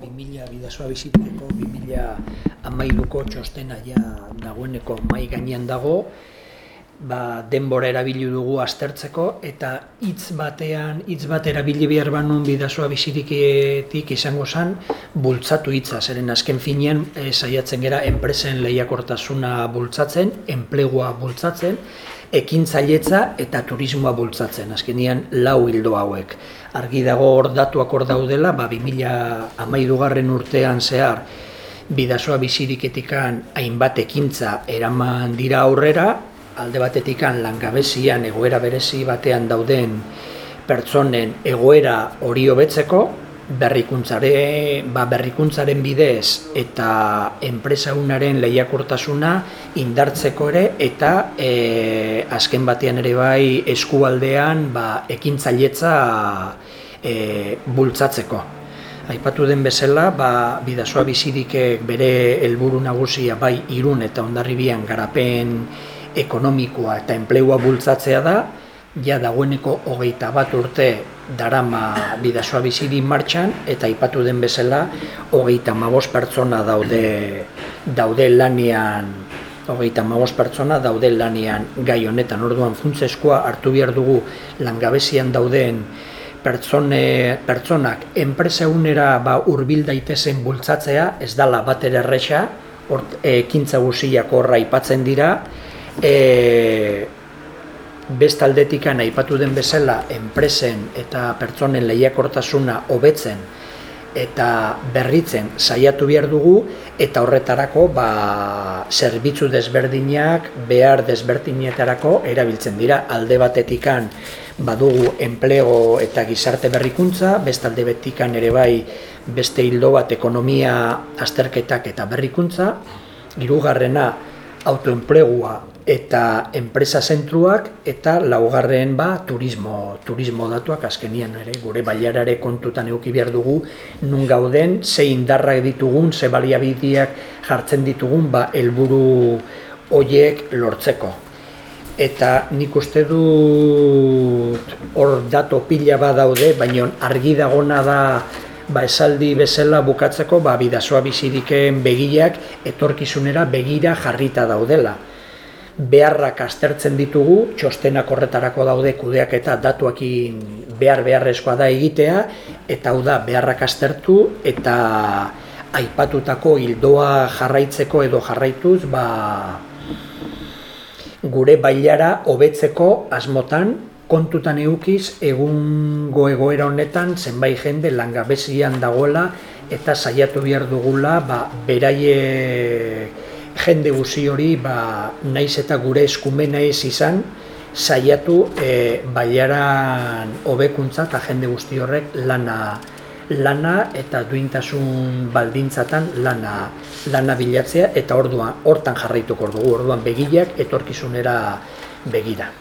2000 bidazoa biziteko 2000 amairuko txostena ja dagoeneko mai gainean dago, ba, denbora erabili dugu aztertzeko eta hitz batean, hitz bat erabili behar banun bidazoa bizitiketik izango zen, bultzatu hitza, zeren azken finean e, saiatzen gera enpresen lehiakortasuna bultzatzen, enplegua bultzatzen, ekintzailetza eta turismoa bultzatzen, azkenean lau hildo hauek. Argi dago hor datuak hor daudela, ba, 2000 garren urtean zehar, bidazoa biziriketikan hainbat ekintza eraman dira aurrera, alde batetikan langabezian egoera berezi batean dauden pertsonen egoera hori hobetzeko, berrikuntzare, ba, berrikuntzaren bidez eta enpresaunaren lehiakortasuna indartzeko ere eta e, azken batean ere bai eskualdean ba, ekintzailetza e, bultzatzeko. Aipatu den bezala, ba, bidazoa bizidikek bere helburu nagusia bai irun eta ondarribian garapen ekonomikoa eta enplegua bultzatzea da, ja dagoeneko hogeita bat urte darama bidazoa biziri martxan eta aipatu den bezala hogeita mabos pertsona daude daude lanian hogeita mabos pertsona daude lanian gai honetan. Orduan funtzeskoa hartu behar dugu langabezian dauden pertsone, pertsonak enpresa unera ba, urbil daitezen bultzatzea ez dala bat ere erresa ekintza guziak horra ipatzen dira e, bestaldetikan aipatu den bezala enpresen eta pertsonen lehiakortasuna hobetzen eta berritzen saiatu behar dugu eta horretarako ba, zerbitzu desberdinak behar desberdinetarako erabiltzen dira. Alde batetikan badugu enplego eta gizarte berrikuntza, bestalde betikan ere bai beste hildo bat ekonomia azterketak eta berrikuntza, hirugarrena autoenplegua eta enpresa zentruak eta laugarren ba turismo, turismo datuak azkenian ere gure bailarare kontutan eduki behar dugu nun gauden ze indarrak ditugun, ze baliabideak jartzen ditugun ba helburu hoiek lortzeko. Eta nik uste dut hor dato pila badaude, baina argi dagona da ba esaldi bezala bukatzeko ba bidasoa biziriken begiak etorkizunera begira jarrita daudela. Beharrak aztertzen ditugu, txostenak horretarako daude kudeak eta datuakin behar beharrezkoa da egitea, eta hau da beharrak aztertu eta aipatutako hildoa jarraitzeko edo jarraituz, ba, gure bailara hobetzeko asmotan, kontutan eukiz egungo egoera honetan zenbait jende langabezian dagoela eta saiatu behar dugula ba, beraie jende guzi hori ba, naiz eta gure eskumena ez izan saiatu e, baiaran hobekuntza eta jende guzti horrek lana lana eta duintasun baldintzatan lana lana bilatzea eta orduan hortan jarraituko dugu. Orduan begiak etorkizunera begira